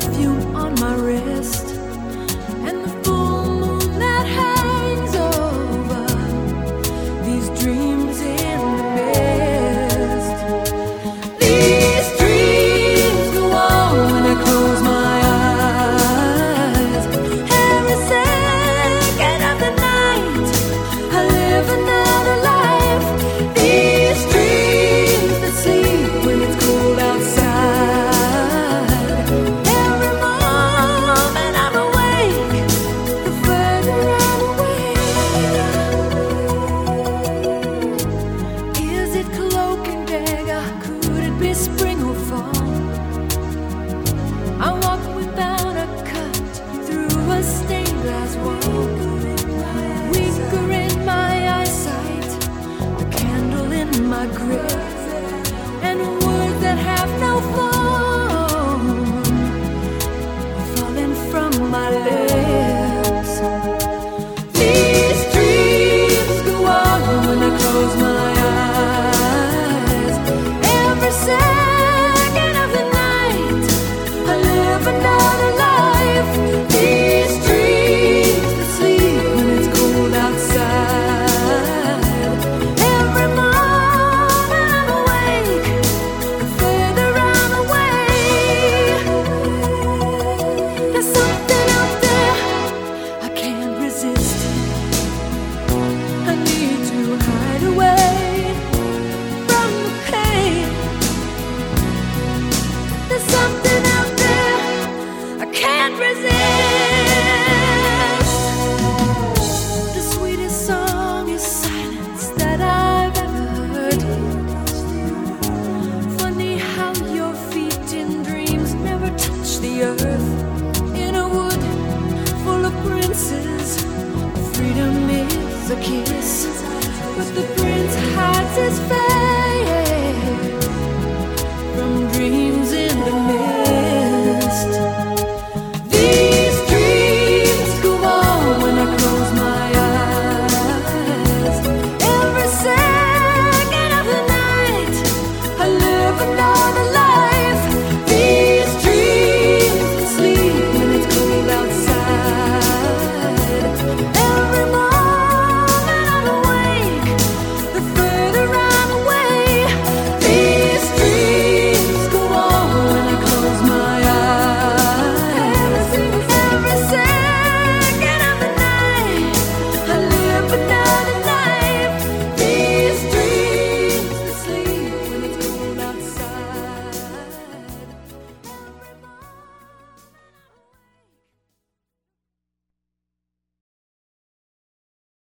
perfume on my wrist. my grip. The